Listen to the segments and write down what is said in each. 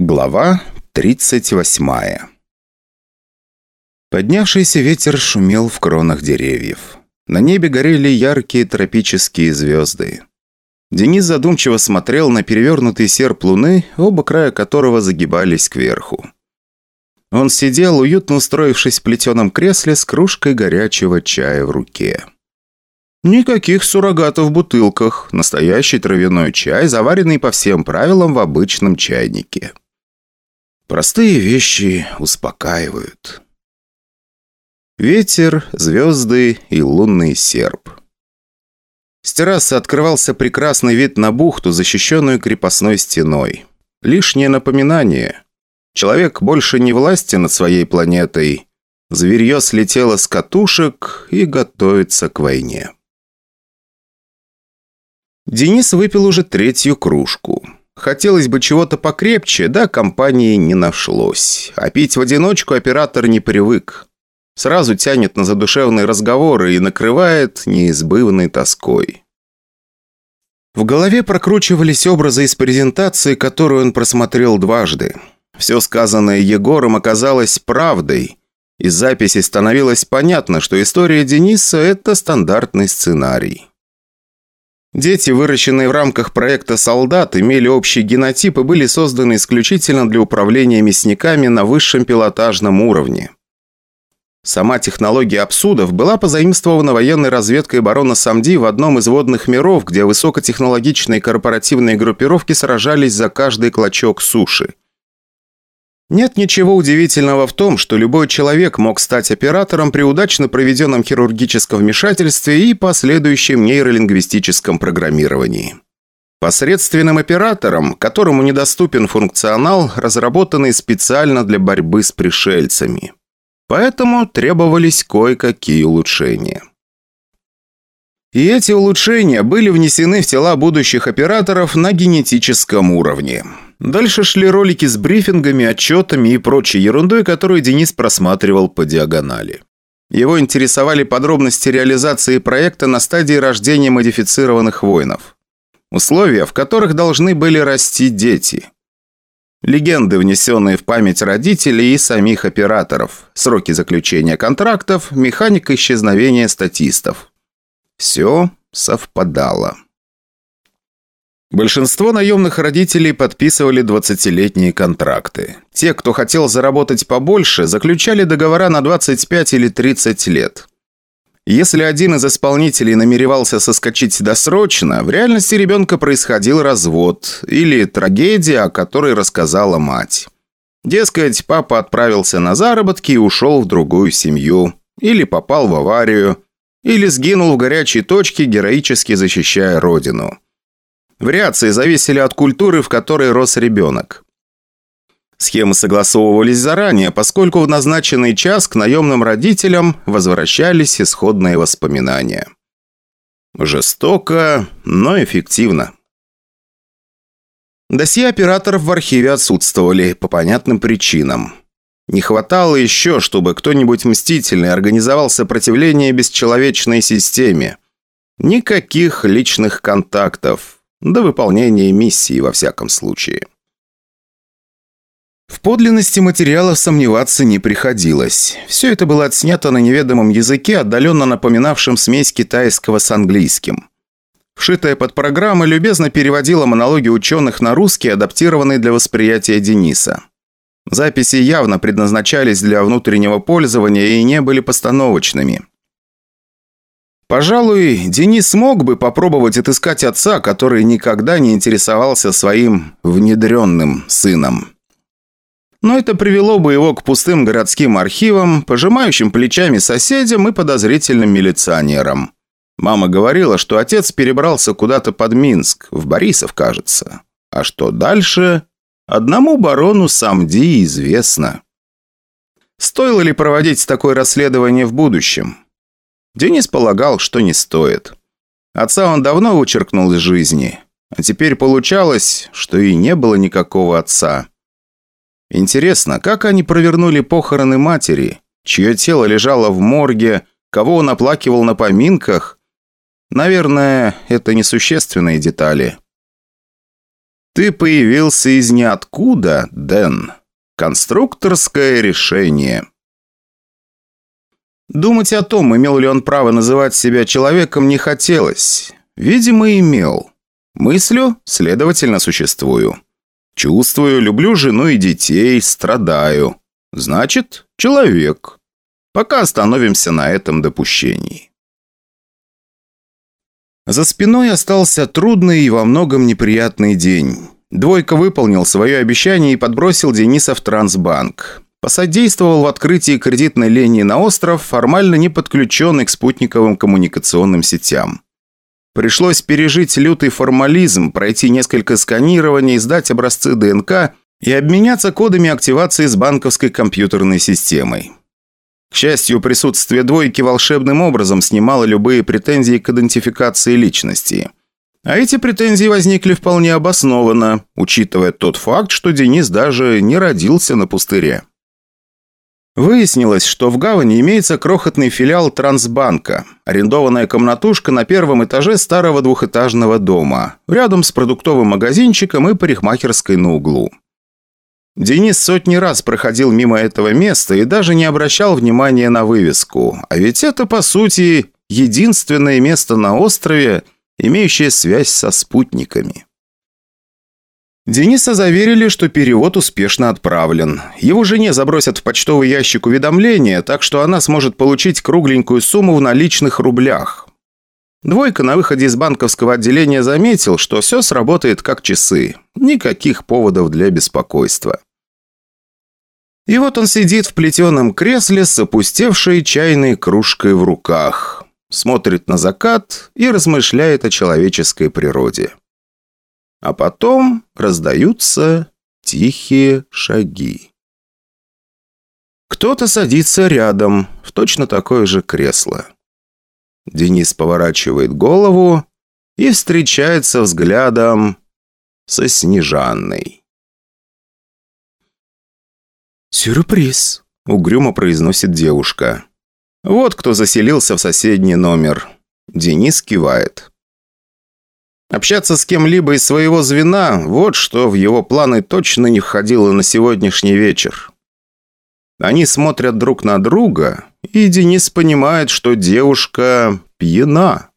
Глава 38 Поднявшийся ветер шумел в кронах деревьев. На небе горели яркие тропические звезды. Денис задумчиво смотрел на перевернутый серп луны, оба края которого загибались кверху. Он сидел, уютно устроившись в плетеном кресле с кружкой горячего чая в руке. Никаких суррогатов в бутылках. Настоящий травяной чай, заваренный по всем правилам в обычном чайнике. Простые вещи успокаивают. Ветер, звезды и лунный серп. С террасы открывался прекрасный вид на бухту, защищенную крепостной стеной. Лишнее напоминание. Человек больше не властен над своей планетой. Зверье слетело с катушек и готовится к войне. Денис выпил уже третью кружку. Хотелось бы чего-то покрепче, да компании не нашлось. А пить в одиночку оператор не привык. Сразу тянет на задушевные разговоры и накрывает неизбывной тоской. В голове прокручивались образы из презентации, которую он просмотрел дважды. Все сказанное Егором оказалось правдой. Из записи становилось понятно, что история Дениса – это стандартный сценарий. Дети, выращенные в рамках проекта «Солдат», имели общий генотип и были созданы исключительно для управления мясниками на высшем пилотажном уровне. Сама технология абсудов была позаимствована военной разведкой барона Самди в одном из водных миров, где высокотехнологичные корпоративные группировки сражались за каждый клочок суши. Нет ничего удивительного в том, что любой человек мог стать оператором при удачно проведенном хирургическом вмешательстве и последующем нейролингвистическом программировании. Посредственным оператором, которому недоступен функционал, разработанный специально для борьбы с пришельцами. Поэтому требовались кое-какие улучшения. И эти улучшения были внесены в тела будущих операторов на генетическом уровне. Дальше шли ролики с брифингами, отчетами и прочей ерундой, которую Денис просматривал по диагонали. Его интересовали подробности реализации проекта на стадии рождения модифицированных воинов. Условия, в которых должны были расти дети. Легенды, внесенные в память родителей и самих операторов. Сроки заключения контрактов, механика исчезновения статистов. Все совпадало. Большинство наемных родителей подписывали 20-летние контракты. Те, кто хотел заработать побольше, заключали договора на 25 или 30 лет. Если один из исполнителей намеревался соскочить досрочно, в реальности ребенка происходил развод или трагедия, о которой рассказала мать. Дескать, папа отправился на заработки и ушел в другую семью. Или попал в аварию. Или сгинул в горячей точке, героически защищая родину. Вариации зависели от культуры, в которой рос ребенок. Схемы согласовывались заранее, поскольку в назначенный час к наемным родителям возвращались исходные воспоминания. Жестоко, но эффективно. Досье операторов в архиве отсутствовали по понятным причинам. Не хватало еще, чтобы кто-нибудь мстительный организовал сопротивление бесчеловечной системе. Никаких личных контактов. До выполнения миссии, во всяком случае. В подлинности материалов сомневаться не приходилось. Все это было отснято на неведомом языке, отдаленно напоминавшем смесь китайского с английским. Вшитая под программа любезно переводила монологи ученых на русский, адаптированный для восприятия Дениса. Записи явно предназначались для внутреннего пользования и не были постановочными. Пожалуй, Денис смог бы попробовать отыскать отца, который никогда не интересовался своим внедренным сыном. Но это привело бы его к пустым городским архивам, пожимающим плечами соседям и подозрительным милиционерам. Мама говорила, что отец перебрался куда-то под Минск, в Борисов, кажется. А что дальше? Одному барону Самди известно. Стоило ли проводить такое расследование в будущем? Денис полагал, что не стоит. Отца он давно вычеркнул из жизни, а теперь получалось, что и не было никакого отца. Интересно, как они провернули похороны матери, чье тело лежало в морге, кого он оплакивал на поминках? Наверное, это несущественные детали. Ты появился из ниоткуда, Дэн. Конструкторское решение. Думать о том, имел ли он право называть себя человеком, не хотелось. Видимо, имел. Мыслю, следовательно, существую. Чувствую, люблю жену и детей, страдаю. Значит, человек. Пока остановимся на этом допущении. За спиной остался трудный и во многом неприятный день. Двойка выполнил свое обещание и подбросил Дениса в Трансбанк. Посодействовал в открытии кредитной линии на остров, формально не подключенный к спутниковым коммуникационным сетям. Пришлось пережить лютый формализм, пройти несколько сканирований, сдать образцы ДНК и обменяться кодами активации с банковской компьютерной системой. К счастью, присутствие двойки волшебным образом снимало любые претензии к идентификации личности. А эти претензии возникли вполне обоснованно, учитывая тот факт, что Денис даже не родился на пустыре. Выяснилось, что в гавани имеется крохотный филиал Трансбанка, арендованная комнатушка на первом этаже старого двухэтажного дома, рядом с продуктовым магазинчиком и парикмахерской на углу. Денис сотни раз проходил мимо этого места и даже не обращал внимания на вывеску. А ведь это, по сути, единственное место на острове, имеющее связь со спутниками. Дениса заверили, что перевод успешно отправлен. Его жене забросят в почтовый ящик уведомления, так что она сможет получить кругленькую сумму в наличных рублях. Двойка на выходе из банковского отделения заметил, что все сработает как часы. Никаких поводов для беспокойства. И вот он сидит в плетеном кресле с опустевшей чайной кружкой в руках, смотрит на закат и размышляет о человеческой природе. А потом раздаются тихие шаги. Кто-то садится рядом, в точно такое же кресло. Денис поворачивает голову и встречается взглядом со Снежанной. «Сюрприз», — угрюмо произносит девушка. «Вот кто заселился в соседний номер». Денис кивает. Общаться с кем-либо из своего звена – вот что в его планы точно не входило на сегодняшний вечер. Они смотрят друг на друга, и Денис понимает, что девушка пьяна.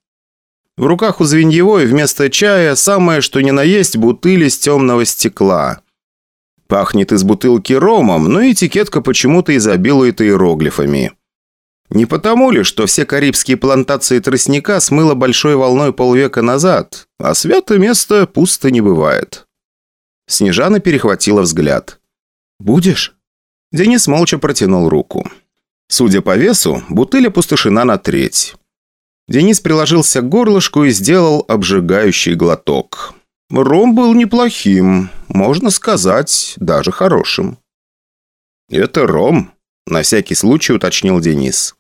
В руках у Звеньевой вместо чая самое что ни на есть бутыль из темного стекла. Пахнет из бутылки ромом, но этикетка почему-то изобилует иероглифами. Не потому ли, что все карибские плантации тростника смыло большой волной полвека назад, а святое место пусто не бывает? Снежана перехватила взгляд. «Будешь?» Денис молча протянул руку. Судя по весу, бутыль опустошена на треть. Денис приложился к горлышку и сделал обжигающий глоток. Ром был неплохим, можно сказать, даже хорошим. «Это ром», – на всякий случай уточнил Денис.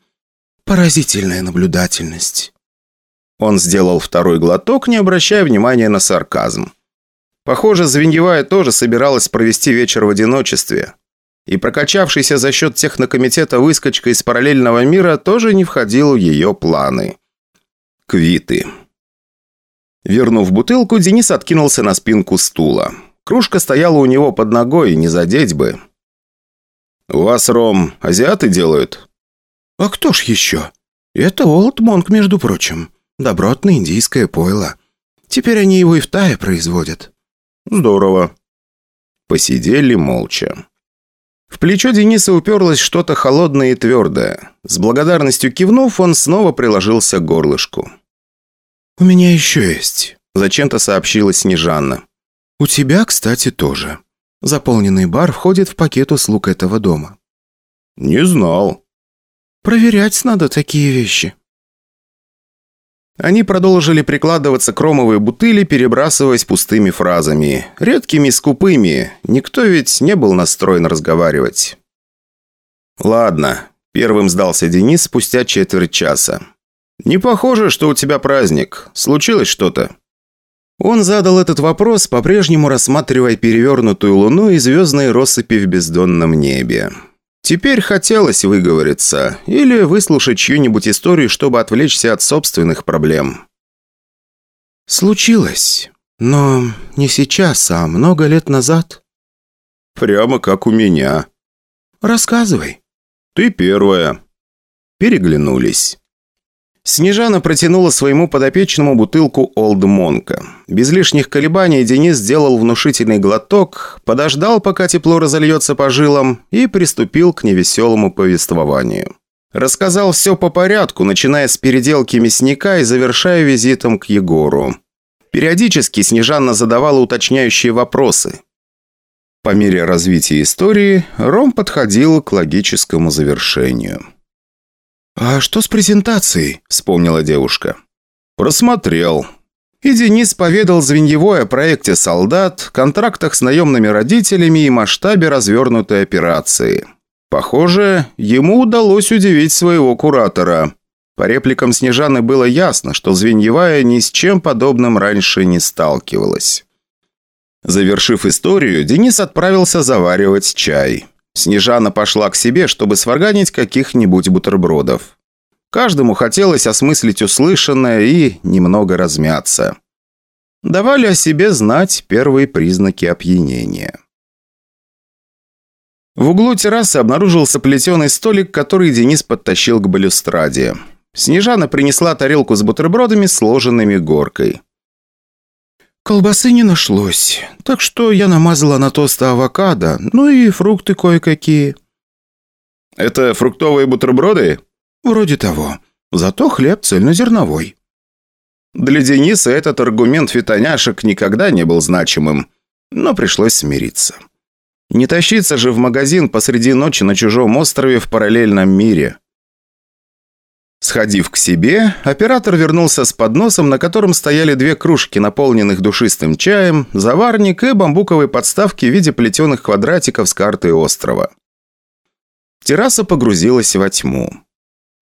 «Поразительная наблюдательность». Он сделал второй глоток, не обращая внимания на сарказм. Похоже, Звеньевая тоже собиралась провести вечер в одиночестве. И прокачавшийся за счет технокомитета выскочка из параллельного мира тоже не входил в ее планы. Квиты. Вернув бутылку, Денис откинулся на спинку стула. Кружка стояла у него под ногой, не задеть бы. «У вас, Ром, азиаты делают?» «А кто ж еще? Это Олд Монк, между прочим. Добротное индийское пойло. Теперь они его и в Тае производят». «Здорово». Посидели молча. В плечо Дениса уперлось что-то холодное и твердое. С благодарностью кивнув, он снова приложился к горлышку. «У меня еще есть», – зачем-то сообщила Снежанна. «У тебя, кстати, тоже. Заполненный бар входит в пакет услуг этого дома». «Не знал». «Проверять надо такие вещи». Они продолжили прикладываться к ромовой бутыли, перебрасываясь пустыми фразами. Редкими и скупыми. Никто ведь не был настроен разговаривать. «Ладно», – первым сдался Денис спустя четверть часа. «Не похоже, что у тебя праздник. Случилось что-то?» Он задал этот вопрос, по-прежнему рассматривая перевернутую луну и звездные россыпи в бездонном небе. Теперь хотелось выговориться или выслушать чью-нибудь историю, чтобы отвлечься от собственных проблем. «Случилось. Но не сейчас, а много лет назад. Прямо как у меня. Рассказывай. Ты первая. Переглянулись. Снежана протянула своему подопечному бутылку Олд Монка. Без лишних колебаний Денис сделал внушительный глоток, подождал, пока тепло разольется по жилам, и приступил к невеселому повествованию. Рассказал все по порядку, начиная с переделки мясника и завершая визитом к Егору. Периодически Снежанна задавала уточняющие вопросы. По мере развития истории Ром подходил к логическому завершению. «А что с презентацией?» – вспомнила девушка. «Просмотрел». И Денис поведал Звеньевой о проекте «Солдат», контрактах с наемными родителями и масштабе развернутой операции. Похоже, ему удалось удивить своего куратора. По репликам Снежаны было ясно, что Звеньевая ни с чем подобным раньше не сталкивалась. Завершив историю, Денис отправился заваривать чай. Снежана пошла к себе, чтобы сварганить каких-нибудь бутербродов. Каждому хотелось осмыслить услышанное и немного размяться. Давали о себе знать первые признаки опьянения. В углу террасы обнаружился плетеный столик, который Денис подтащил к балюстраде. Снежана принесла тарелку с бутербродами, сложенными горкой. «Колбасы не нашлось, так что я намазала на тост авокадо, ну и фрукты кое-какие». «Это фруктовые бутерброды?» «Вроде того. Зато хлеб цельнозерновой». Для Дениса этот аргумент фитоняшек никогда не был значимым, но пришлось смириться. Не тащиться же в магазин посреди ночи на чужом острове в параллельном мире. Сходив к себе, оператор вернулся с подносом, на котором стояли две кружки, наполненных душистым чаем, заварник и бамбуковой подставки в виде плетеных квадратиков с картой острова. Терраса погрузилась во тьму.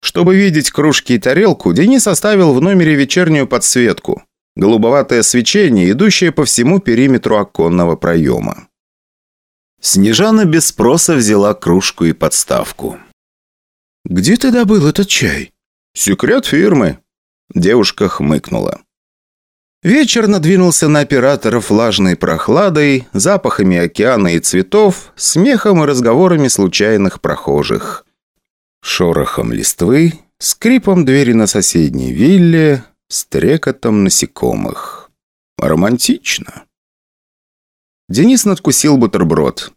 Чтобы видеть кружки и тарелку, Денис оставил в номере вечернюю подсветку. Голубоватое свечение, идущее по всему периметру оконного проема. Снежана без спроса взяла кружку и подставку. «Где ты добыл этот чай?» «Секрет фирмы», – девушка хмыкнула. Вечер надвинулся на операторов влажной прохладой, запахами океана и цветов, смехом и разговорами случайных прохожих. Шорохом листвы, скрипом двери на соседней вилле, стрекотом насекомых. Романтично. Денис надкусил бутерброд.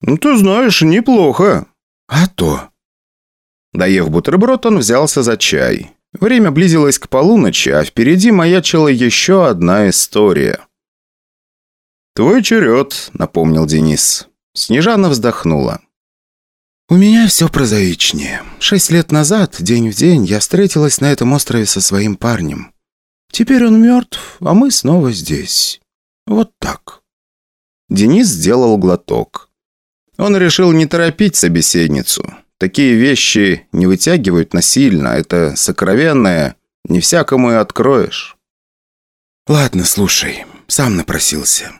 «Ну, ты знаешь, неплохо». «А то», Доев бутерброд, он взялся за чай. Время близилось к полуночи, а впереди маячила еще одна история. «Твой черед», — напомнил Денис. Снежана вздохнула. «У меня все прозаичнее. Шесть лет назад, день в день, я встретилась на этом острове со своим парнем. Теперь он мертв, а мы снова здесь. Вот так». Денис сделал глоток. Он решил не торопить собеседницу. Такие вещи не вытягивают насильно, это сокровенное, не всякому и откроешь. Ладно, слушай, сам напросился.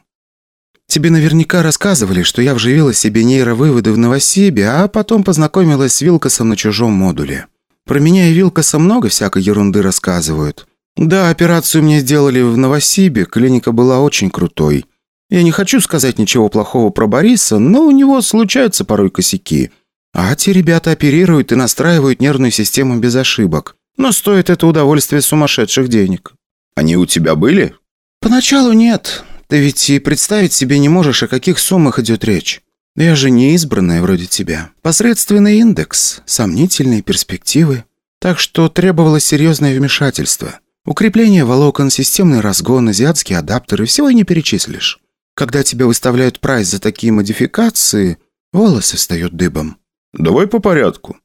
Тебе наверняка рассказывали, что я вживила себе нейровыводы в Новосибе, а потом познакомилась с Вилкосом на чужом модуле. Про меня и Вилкоса много всякой ерунды рассказывают. Да, операцию мне сделали в Новосибе, клиника была очень крутой. Я не хочу сказать ничего плохого про Бориса, но у него случаются порой косяки. А те ребята оперируют и настраивают нервную систему без ошибок. Но стоит это удовольствие сумасшедших денег. Они у тебя были? Поначалу нет. Ты ведь и представить себе не можешь, о каких суммах идет речь. Я же не избранная вроде тебя. Посредственный индекс, сомнительные перспективы. Так что требовалось серьезное вмешательство. Укрепление волокон, системный разгон, азиатские адаптеры – всего и не перечислишь. Когда тебя выставляют прайс за такие модификации, волосы встают дыбом. «Давай по порядку».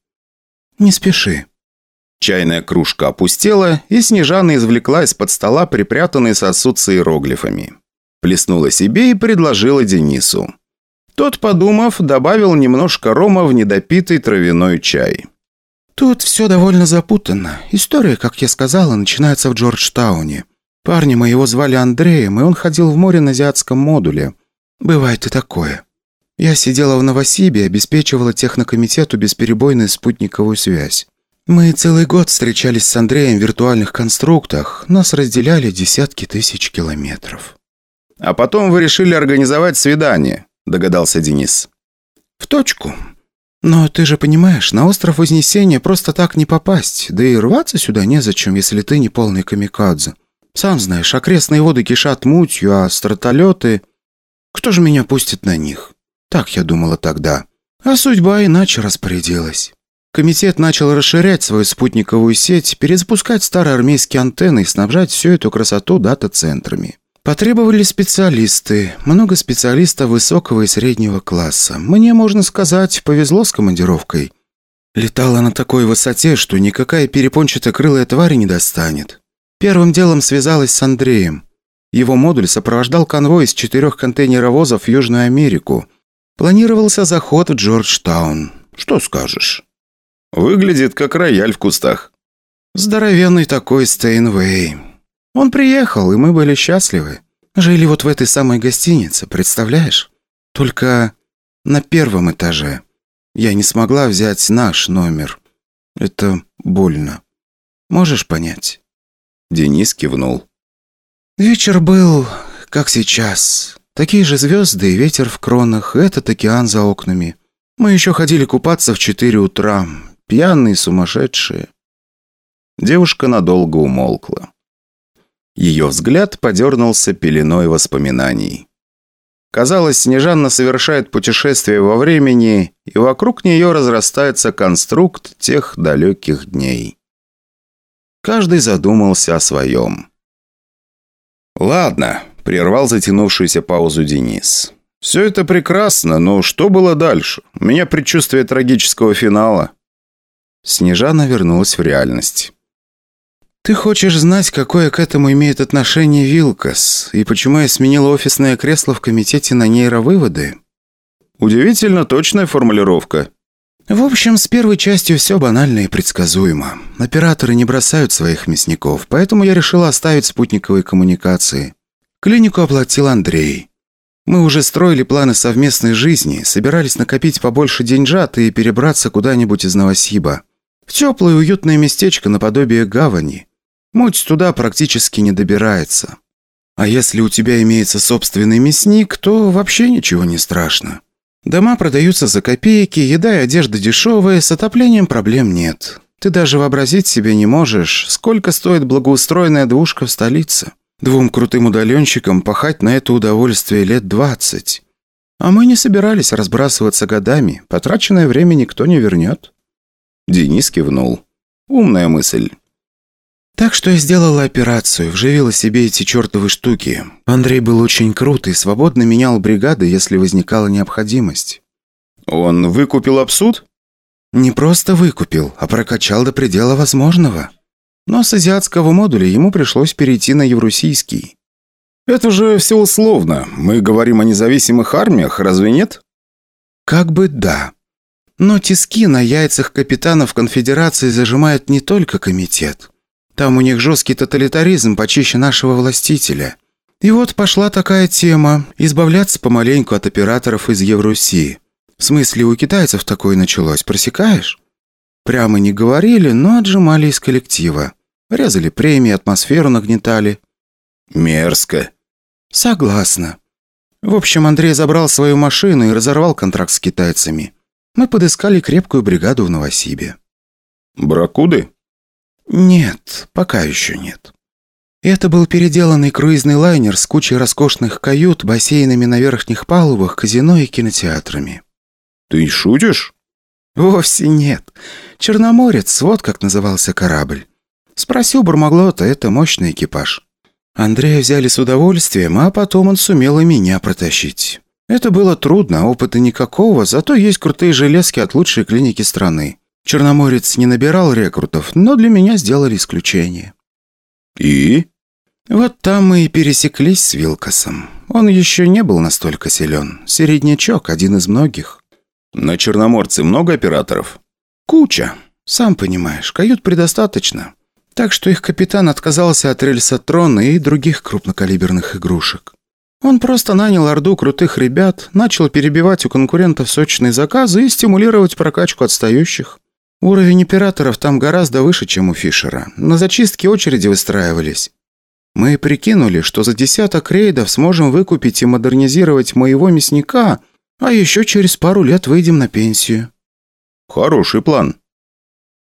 «Не спеши». Чайная кружка опустела, и Снежана извлекла из-под стола припрятанный сосуд с иероглифами. Плеснула себе и предложила Денису. Тот, подумав, добавил немножко рома в недопитый травяной чай. «Тут все довольно запутанно. История, как я сказала, начинается в Джорджтауне. Парня моего звали Андреем, и он ходил в море на азиатском модуле. Бывает и такое. Я сидела в Новосибе и обеспечивала технокомитету бесперебойную спутниковую связь. Мы целый год встречались с Андреем в виртуальных конструктах. Нас разделяли десятки тысяч километров. А потом вы решили организовать свидание, догадался Денис. В точку. Но ты же понимаешь, на остров Вознесения просто так не попасть. Да и рваться сюда незачем, если ты не полный камикадзе. Сам знаешь, окрестные воды кишат мутью, а стратолеты... Кто же меня пустит на них? Так я думала тогда. А судьба иначе распорядилась. Комитет начал расширять свою спутниковую сеть, перезапускать старые армейские антенны и снабжать всю эту красоту дата-центрами. Потребовались специалисты, много специалистов высокого и среднего класса. Мне, можно сказать, повезло с командировкой. Летала на такой высоте, что никакая перепончатокрылая тварь не достанет. Первым делом связалась с Андреем. Его модуль сопровождал конвой из четырех контейнеровозов в Южную Америку. Планировался заход в Джорджтаун. Что скажешь? Выглядит как рояль в кустах. Здоровенный такой Стейнвей. Он приехал, и мы были счастливы. Жили вот в этой самой гостинице, представляешь? Только на первом этаже. Я не смогла взять наш номер. Это больно. Можешь понять?» Денис кивнул. «Вечер был, как сейчас. Такие же звезды и ветер в кронах, этот океан за окнами. Мы еще ходили купаться в четыре утра. Пьяные, сумасшедшие. Девушка надолго умолкла. Ее взгляд подернулся пеленой воспоминаний. Казалось, Снежанна совершает путешествие во времени, и вокруг нее разрастается конструкт тех далеких дней. Каждый задумался о своем. «Ладно», — прервал затянувшуюся паузу Денис. «Все это прекрасно, но что было дальше? У меня предчувствие трагического финала». Снежана вернулась в реальность. «Ты хочешь знать, какое к этому имеет отношение Вилкас, и почему я сменила офисное кресло в комитете на нейровыводы?» «Удивительно точная формулировка». «В общем, с первой частью все банально и предсказуемо. Операторы не бросают своих мясников, поэтому я решила оставить спутниковые коммуникации. Клинику оплатил Андрей. Мы уже строили планы совместной жизни, собирались накопить побольше деньжат и перебраться куда-нибудь из Новосиба. В теплое уютное местечко наподобие гавани. Муть туда практически не добирается. А если у тебя имеется собственный мясник, то вообще ничего не страшно. Дома продаются за копейки, еда и одежда дешевые, с отоплением проблем нет. Ты даже вообразить себе не можешь, сколько стоит благоустроенная двушка в столице. Двум крутым удаленщикам пахать на это удовольствие лет двадцать. А мы не собирались разбрасываться годами, потраченное время никто не вернет. Денис кивнул. Умная мысль. Так что я сделала операцию, вживила себе эти чертовы штуки. Андрей был очень крут и свободно менял бригады, если возникала необходимость. Он выкупил абсуд? Не просто выкупил, а прокачал до предела возможного. Но с азиатского модуля ему пришлось перейти на евросийский. Это же все условно. Мы говорим о независимых армиях, разве нет? Как бы да. Но тиски на яйцах капитанов конфедерации зажимает не только комитет. Там у них жесткий тоталитаризм почище нашего властителя. И вот пошла такая тема – избавляться помаленьку от операторов из Евруси. В смысле, у китайцев такое началось, просекаешь? Прямо не говорили, но отжимали из коллектива. Резали премии, атмосферу нагнетали. Мерзко. Согласна. В общем, Андрей забрал свою машину и разорвал контракт с китайцами мы подыскали крепкую бригаду в Новосибе. «Бракуды?» «Нет, пока еще нет. Это был переделанный круизный лайнер с кучей роскошных кают, бассейнами на верхних палубах, казино и кинотеатрами». «Ты шутишь?» «Вовсе нет. Черноморец, вот как назывался корабль. Спросил Бармаглота, это мощный экипаж. Андрея взяли с удовольствием, а потом он сумел и меня протащить. Это было трудно, опыта никакого, зато есть крутые железки от лучшей клиники страны. Черноморец не набирал рекрутов, но для меня сделали исключение. И? Вот там мы и пересеклись с Вилкосом. Он еще не был настолько силен. Середнячок, один из многих. На Черноморце много операторов? Куча. Сам понимаешь, кают предостаточно. Так что их капитан отказался от рельса трона и других крупнокалиберных игрушек. Он просто нанял орду крутых ребят, начал перебивать у конкурентов сочные заказы и стимулировать прокачку отстающих. Уровень операторов там гораздо выше, чем у Фишера. На зачистке очереди выстраивались. Мы прикинули, что за десяток рейдов сможем выкупить и модернизировать моего мясника, а еще через пару лет выйдем на пенсию». «Хороший план».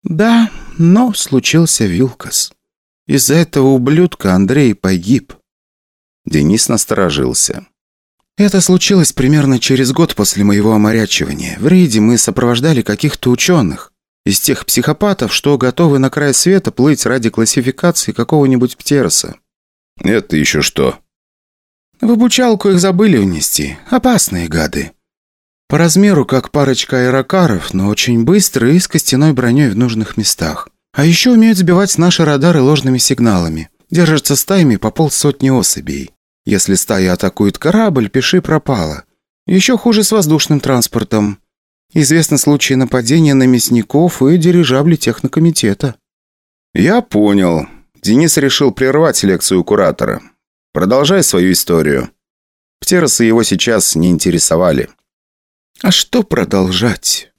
«Да, но случился Вилкас. Из-за этого ублюдка Андрей погиб». Денис насторожился. Это случилось примерно через год после моего оморячивания. В рейде мы сопровождали каких-то ученых. Из тех психопатов, что готовы на край света плыть ради классификации какого-нибудь птероса. Это еще что? В обучалку их забыли унести. Опасные гады. По размеру, как парочка аэрокаров, но очень быстрые и с костяной броней в нужных местах. А еще умеют сбивать наши радары ложными сигналами. Держатся стаями по полсотни особей. Если стая атакует корабль, пиши пропало. Еще хуже с воздушным транспортом. Известны случаи нападения на мясников и дирижабли технокомитета. Я понял. Денис решил прервать лекцию куратора. Продолжай свою историю. Птеросы его сейчас не интересовали. А что продолжать?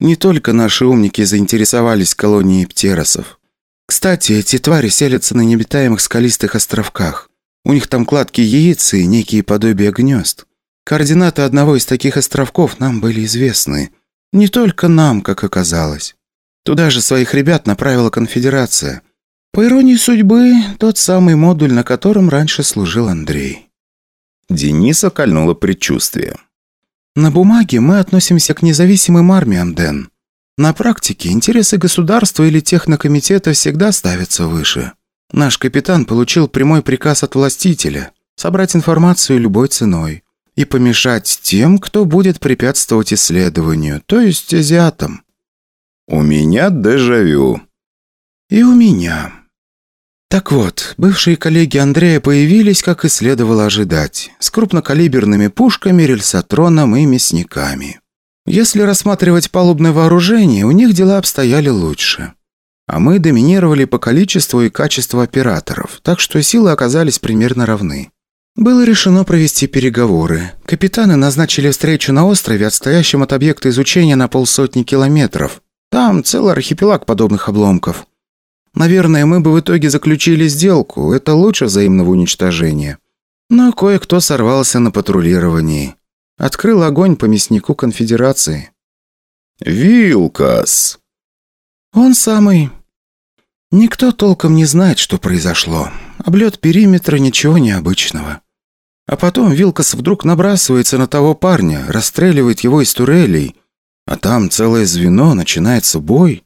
Не только наши умники заинтересовались колонией птеросов. Кстати, эти твари селятся на необитаемых скалистых островках. У них там кладки яиц и некие подобия гнезд. Координаты одного из таких островков нам были известны. Не только нам, как оказалось. Туда же своих ребят направила конфедерация. По иронии судьбы, тот самый модуль, на котором раньше служил Андрей. Дениса кольнуло предчувствие. На бумаге мы относимся к независимым армиям, Дэн. На практике интересы государства или технокомитета всегда ставятся выше. Наш капитан получил прямой приказ от властителя собрать информацию любой ценой и помешать тем, кто будет препятствовать исследованию, то есть азиатам. У меня дежавю. И у меня. Так вот, бывшие коллеги Андрея появились, как и следовало ожидать, с крупнокалиберными пушками, рельсотроном и мясниками. Если рассматривать палубное вооружение, у них дела обстояли лучше а мы доминировали по количеству и качеству операторов, так что силы оказались примерно равны. Было решено провести переговоры. Капитаны назначили встречу на острове, отстоящем от объекта изучения на полсотни километров. Там целый архипелаг подобных обломков. Наверное, мы бы в итоге заключили сделку, это лучше взаимного уничтожения. Но кое-кто сорвался на патрулировании. Открыл огонь по мяснику конфедерации. «Вилкас!» «Он самый. Никто толком не знает, что произошло. Облет периметра – ничего необычного. А потом Вилкас вдруг набрасывается на того парня, расстреливает его из турелей, а там целое звено, начинается бой.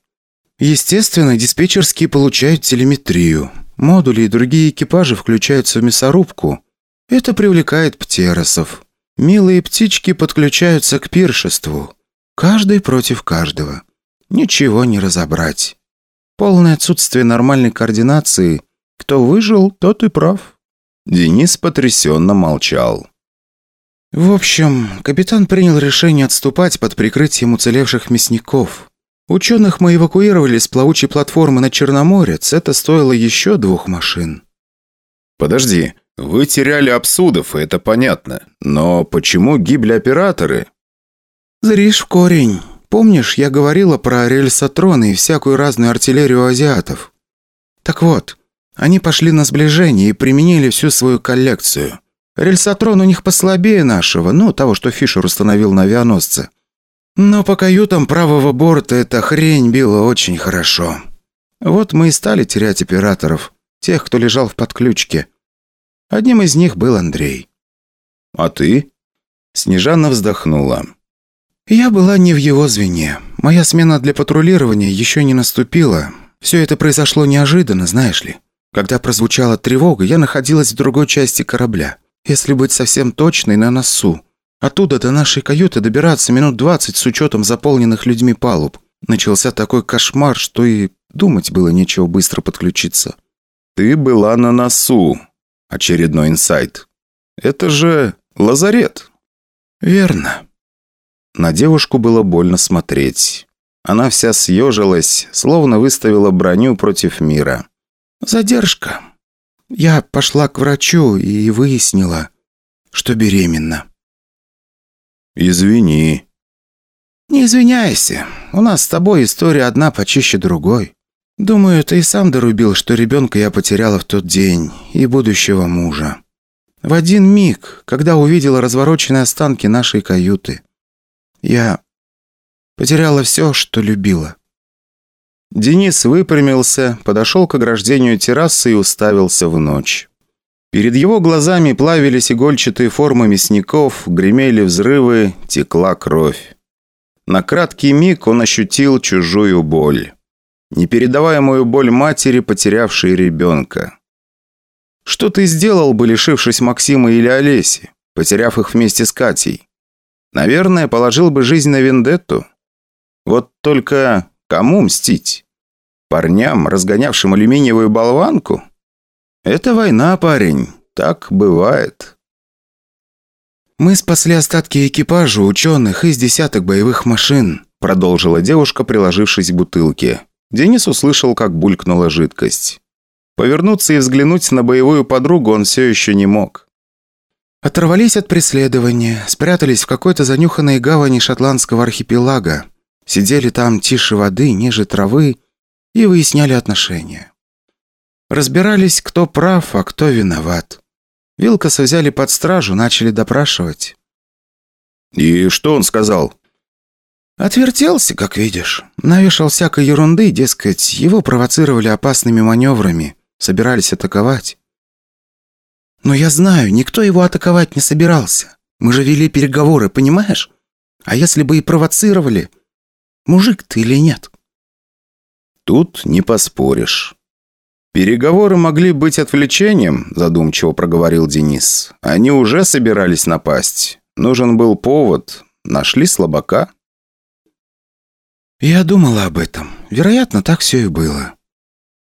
Естественно, диспетчерские получают телеметрию. Модули и другие экипажи включаются в мясорубку. Это привлекает птеросов. Милые птички подключаются к пиршеству. Каждый против каждого. Ничего не разобрать. Полное отсутствие нормальной координации. Кто выжил, тот и прав». Денис потрясенно молчал. В общем, капитан принял решение отступать под прикрытием уцелевших мясников. Ученых мы эвакуировали с плавучей платформы на Черноморец. Это стоило еще двух машин. «Подожди, вы теряли абсудов, и это понятно. Но почему гибли операторы?» «Зришь в корень. Помнишь, я говорила про рельсотроны и всякую разную артиллерию азиатов? Так вот, они пошли на сближение и применили всю свою коллекцию. Рельсотрон у них послабее нашего, ну, того, что Фишер установил на авианосце. Но по каютам правого борта эта хрень била очень хорошо. Вот мы и стали терять операторов, тех, кто лежал в подключке. Одним из них был Андрей. «А ты?» Снежана вздохнула. Я была не в его звене. Моя смена для патрулирования еще не наступила. Все это произошло неожиданно, знаешь ли. Когда прозвучала тревога, я находилась в другой части корабля. Если быть совсем точной, на носу. Оттуда до нашей каюты добираться минут двадцать с учетом заполненных людьми палуб. Начался такой кошмар, что и думать было нечего быстро подключиться. «Ты была на носу». Очередной инсайт. «Это же лазарет». «Верно. На девушку было больно смотреть. Она вся съежилась, словно выставила броню против мира. «Задержка. Я пошла к врачу и выяснила, что беременна». «Извини», «Не извиняйся. У нас с тобой история одна почище другой. Думаю, ты и сам дорубил, что ребенка я потеряла в тот день, и будущего мужа. В один миг, когда увидела развороченные останки нашей каюты. Я потеряла все, что любила». Денис выпрямился, подошел к ограждению террасы и уставился в ночь. Перед его глазами плавились игольчатые формы мясников, гремели взрывы, текла кровь. На краткий миг он ощутил чужую боль. Непередаваемую боль матери, потерявшей ребенка. Что ты сделал бы, лишившись Максима или Олеси, потеряв их вместе с Катей? Наверное, положил бы жизнь на вендетту. Вот только кому мстить? Парням, разгонявшим алюминиевую болванку? Это война, парень. Так бывает. «Мы спасли остатки экипажа, ученых из десяток боевых машин», продолжила девушка, приложившись к бутылке. Денис услышал, как булькнула жидкость. Повернуться и взглянуть на боевую подругу он все еще не мог. Оторвались от преследования, спрятались в какой-то занюханной гавани шотландского архипелага. Сидели там тише воды, ниже травы и выясняли отношения. Разбирались, кто прав, а кто виноват. Вилкаса взяли под стражу, начали допрашивать. «И что он сказал?» Отвертелся, как видишь. Навешал всякой ерунды, дескать, его провоцировали опасными маневрами, собирались атаковать. Но я знаю, никто его атаковать не собирался. Мы же вели переговоры, понимаешь? А если бы и провоцировали, мужик ты или нет? Тут не поспоришь. «Переговоры могли быть отвлечением», – задумчиво проговорил Денис. «Они уже собирались напасть. Нужен был повод. Нашли слабака». «Я думала об этом. Вероятно, так все и было.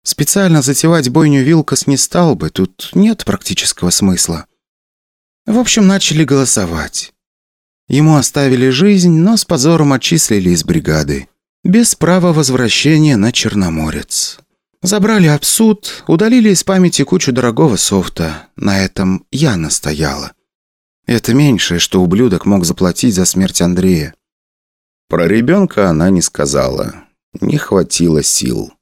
Специально затевать бойню Вилкас не стал бы, тут нет практического смысла. В общем, начали голосовать. Ему оставили жизнь, но с позором отчислили из бригады. Без права возвращения на Черноморец. Забрали абсуд, удалили из памяти кучу дорогого софта. На этом я настояла. Это меньшее, что ублюдок мог заплатить за смерть Андрея. Про ребенка она не сказала. Не хватило сил.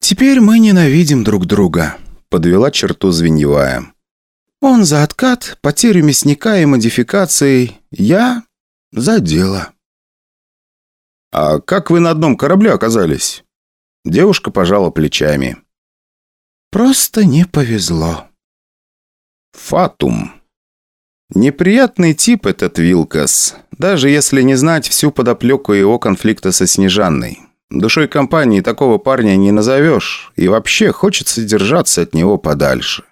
«Теперь мы ненавидим друг друга», — подвела черту звеньевая. «Он за откат, потерю мясника и модификации. Я за дело». «А как вы на одном корабле оказались?» Девушка пожала плечами. «Просто не повезло». «Фатум». Неприятный тип этот Вилкас, даже если не знать всю подоплеку его конфликта со Снежанной. Душой компании такого парня не назовешь, и вообще хочется держаться от него подальше.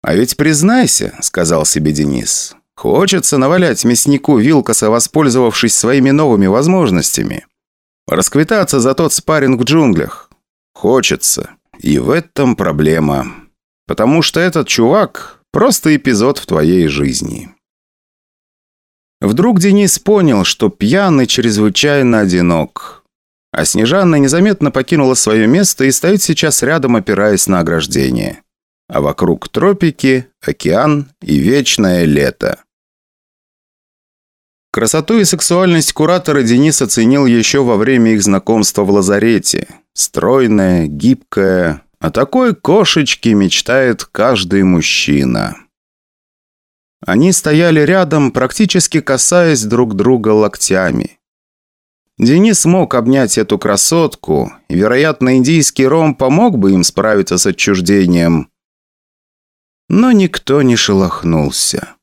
«А ведь признайся», — сказал себе Денис, — «хочется навалять мяснику Вилкаса, воспользовавшись своими новыми возможностями. Расквитаться за тот спарринг в джунглях. Хочется. И в этом проблема. Потому что этот чувак – просто эпизод в твоей жизни. Вдруг Денис понял, что пьяный чрезвычайно одинок. А Снежанна незаметно покинула свое место и стоит сейчас рядом, опираясь на ограждение. А вокруг тропики, океан и вечное лето. Красоту и сексуальность куратора Денис оценил еще во время их знакомства в лазарете. Стройная, гибкая. О такой кошечке мечтает каждый мужчина. Они стояли рядом, практически касаясь друг друга локтями. Денис мог обнять эту красотку, и, вероятно, индийский ром помог бы им справиться с отчуждением. Но никто не шелохнулся.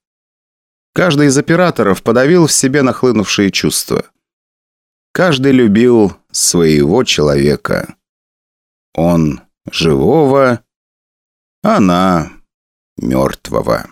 Каждый из операторов подавил в себе нахлынувшие чувства. Каждый любил своего человека. Он живого, она мертвого.